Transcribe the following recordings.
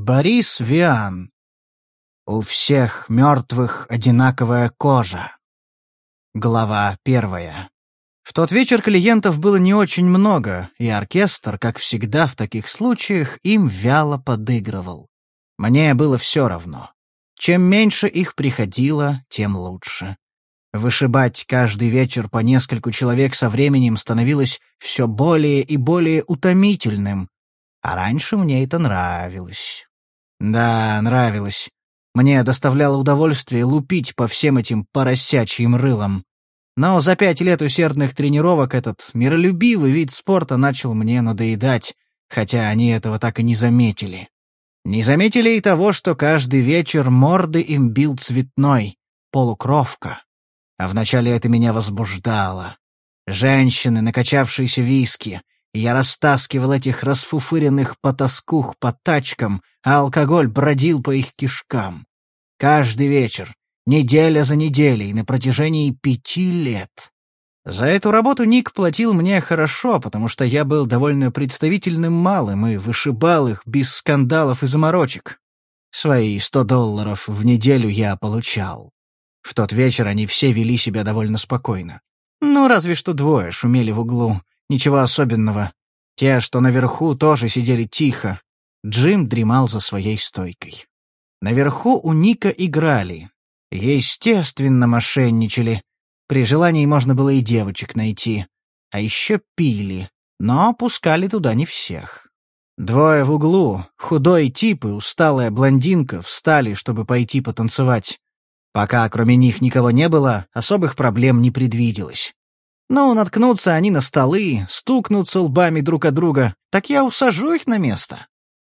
Борис Виан. У всех мертвых одинаковая кожа. Глава первая. В тот вечер клиентов было не очень много, и оркестр, как всегда в таких случаях, им вяло подыгрывал. Мне было все равно. Чем меньше их приходило, тем лучше. Вышибать каждый вечер по нескольку человек со временем становилось все более и более утомительным, а раньше мне это нравилось. Да, нравилось. Мне доставляло удовольствие лупить по всем этим поросячьим рылам. Но за пять лет усердных тренировок этот миролюбивый вид спорта начал мне надоедать, хотя они этого так и не заметили. Не заметили и того, что каждый вечер морды им бил цветной, полукровка. А вначале это меня возбуждало. Женщины, накачавшиеся виски. Я растаскивал этих расфуфыренных потаскух по тачкам, а алкоголь бродил по их кишкам. Каждый вечер, Неделя за неделей, на протяжении пяти лет. За эту работу Ник платил мне хорошо, потому что я был довольно представительным малым и вышибал их без скандалов и заморочек. Свои сто долларов в неделю я получал. В тот вечер они все вели себя довольно спокойно. Ну, разве что двое шумели в углу. Ничего особенного. Те, что наверху, тоже сидели тихо. Джим дремал за своей стойкой. Наверху у Ника играли, Естественно, мошенничали. При желании можно было и девочек найти. А еще пили, но пускали туда не всех. Двое в углу, худой тип и усталая блондинка, встали, чтобы пойти потанцевать. Пока кроме них никого не было, особых проблем не предвиделось. Ну, наткнутся они на столы, стукнутся лбами друг от друга, так я усажу их на место.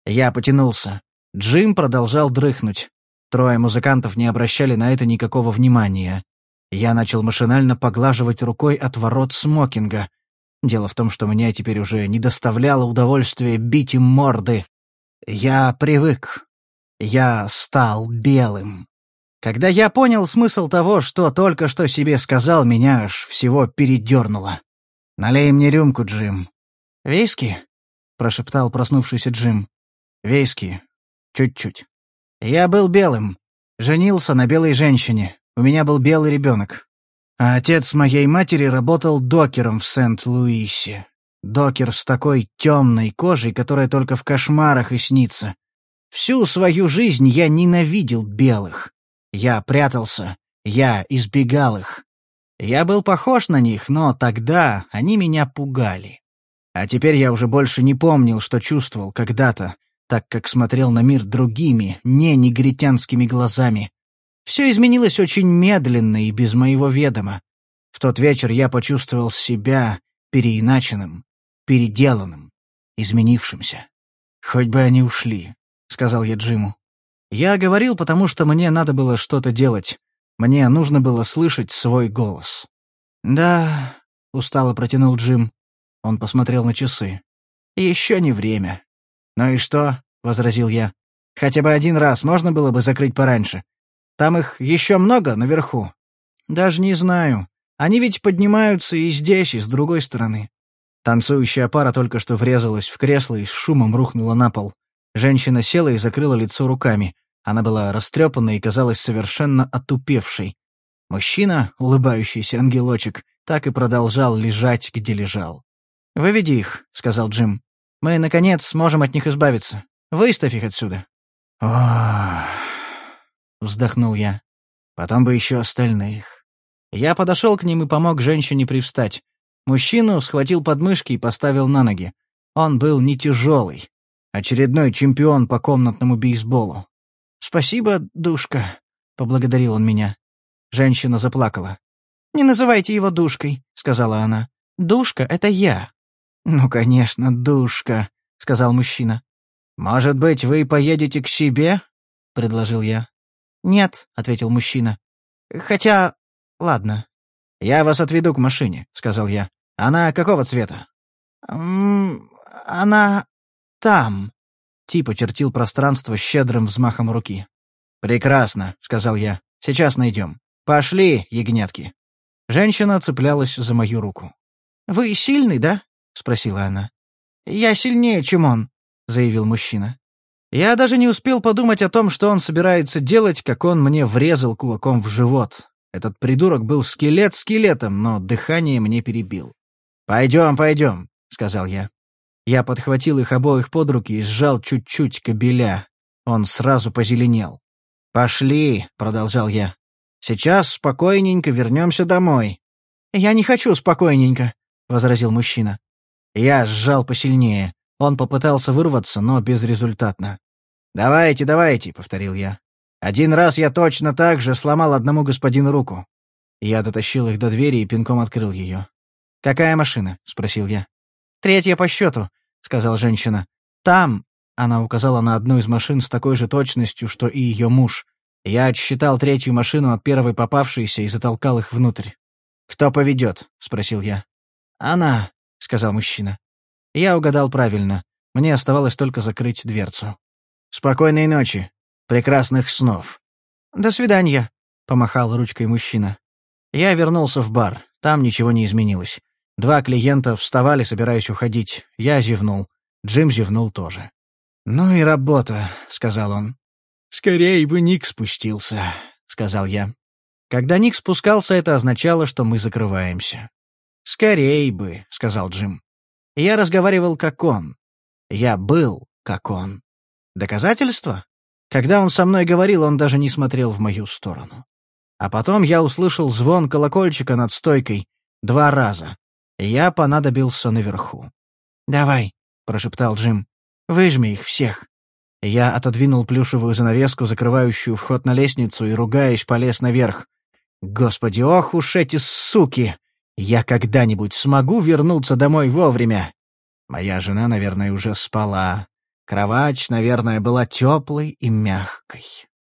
Я потянулся. Джим продолжал дрыхнуть. Трое музыкантов не обращали на это никакого внимания. Я начал машинально поглаживать рукой от ворот смокинга. Дело в том, что мне теперь уже не доставляло удовольствия бить им морды. Я привык. Я стал белым. Когда я понял смысл того, что только что себе сказал, меня аж всего передернуло. «Налей мне рюмку, Джим». «Виски?» — прошептал проснувшийся Джим. «Виски. Чуть-чуть». Я был белым. Женился на белой женщине. У меня был белый ребенок. А отец моей матери работал докером в Сент-Луисе. Докер с такой темной кожей, которая только в кошмарах и снится. Всю свою жизнь я ненавидел белых. Я прятался, я избегал их. Я был похож на них, но тогда они меня пугали. А теперь я уже больше не помнил, что чувствовал когда-то, так как смотрел на мир другими, не негритянскими глазами. Все изменилось очень медленно и без моего ведома. В тот вечер я почувствовал себя переиначенным, переделанным, изменившимся. «Хоть бы они ушли», — сказал я Джиму. Я говорил, потому что мне надо было что-то делать. Мне нужно было слышать свой голос. «Да», — устало протянул Джим. Он посмотрел на часы. «Еще не время. «Ну и что?» — возразил я. «Хотя бы один раз можно было бы закрыть пораньше. Там их еще много наверху». «Даже не знаю. Они ведь поднимаются и здесь, и с другой стороны». Танцующая пара только что врезалась в кресло и с шумом рухнула на пол. Женщина села и закрыла лицо руками. Она была растрепанной и казалась совершенно отупевшей. Мужчина, улыбающийся ангелочек, так и продолжал лежать, где лежал. «Выведи их», — сказал Джим. Мы, наконец, сможем от них избавиться. Выставь их отсюда». «Ох...» — вздохнул я. «Потом бы еще остальных». Я подошел к ним и помог женщине привстать. Мужчину схватил подмышки и поставил на ноги. Он был не тяжелый. Очередной чемпион по комнатному бейсболу. «Спасибо, душка», — поблагодарил он меня. Женщина заплакала. «Не называйте его душкой», — сказала она. «Душка — это я». «Ну, конечно, душка», — сказал мужчина. «Может быть, вы поедете к себе?» — предложил я. «Нет», — ответил мужчина. «Хотя... ладно». «Я вас отведу к машине», — сказал я. «Она какого цвета?» «М она... там». Тип очертил пространство щедрым взмахом руки. «Прекрасно», — сказал я. «Сейчас найдем. Пошли, ягнятки». Женщина цеплялась за мою руку. «Вы сильный, да?» — спросила она. «Я сильнее, чем он», — заявил мужчина. Я даже не успел подумать о том, что он собирается делать, как он мне врезал кулаком в живот. Этот придурок был скелет скелетом, но дыхание мне перебил. «Пойдем, пойдем», — сказал я. Я подхватил их обоих под руки и сжал чуть-чуть кобеля. Он сразу позеленел. «Пошли», — продолжал я. «Сейчас спокойненько вернемся домой». «Я не хочу спокойненько», — возразил мужчина. Я сжал посильнее. Он попытался вырваться, но безрезультатно. «Давайте, давайте», — повторил я. «Один раз я точно так же сломал одному господину руку». Я дотащил их до двери и пинком открыл ее. «Какая машина?» — спросил я. «Третья по счету», — сказала женщина. «Там», — она указала на одну из машин с такой же точностью, что и ее муж. Я отсчитал третью машину от первой попавшейся и затолкал их внутрь. «Кто поведет?» — спросил я. «Она», — сказал мужчина. Я угадал правильно. Мне оставалось только закрыть дверцу. «Спокойной ночи. Прекрасных снов». «До свидания», — помахал ручкой мужчина. Я вернулся в бар. Там ничего не изменилось. Два клиента вставали, собираясь уходить. Я зевнул. Джим зевнул тоже. «Ну и работа», — сказал он. «Скорее бы Ник спустился», — сказал я. Когда Ник спускался, это означало, что мы закрываемся. «Скорей бы», — сказал Джим. Я разговаривал как он. Я был как он. Доказательство? Когда он со мной говорил, он даже не смотрел в мою сторону. А потом я услышал звон колокольчика над стойкой два раза. Я понадобился наверху. «Давай», — прошептал Джим, — «выжми их всех». Я отодвинул плюшевую занавеску, закрывающую вход на лестницу, и, ругаясь, полез наверх. «Господи, ох уж эти суки! Я когда-нибудь смогу вернуться домой вовремя?» Моя жена, наверное, уже спала. Кровать, наверное, была теплой и мягкой.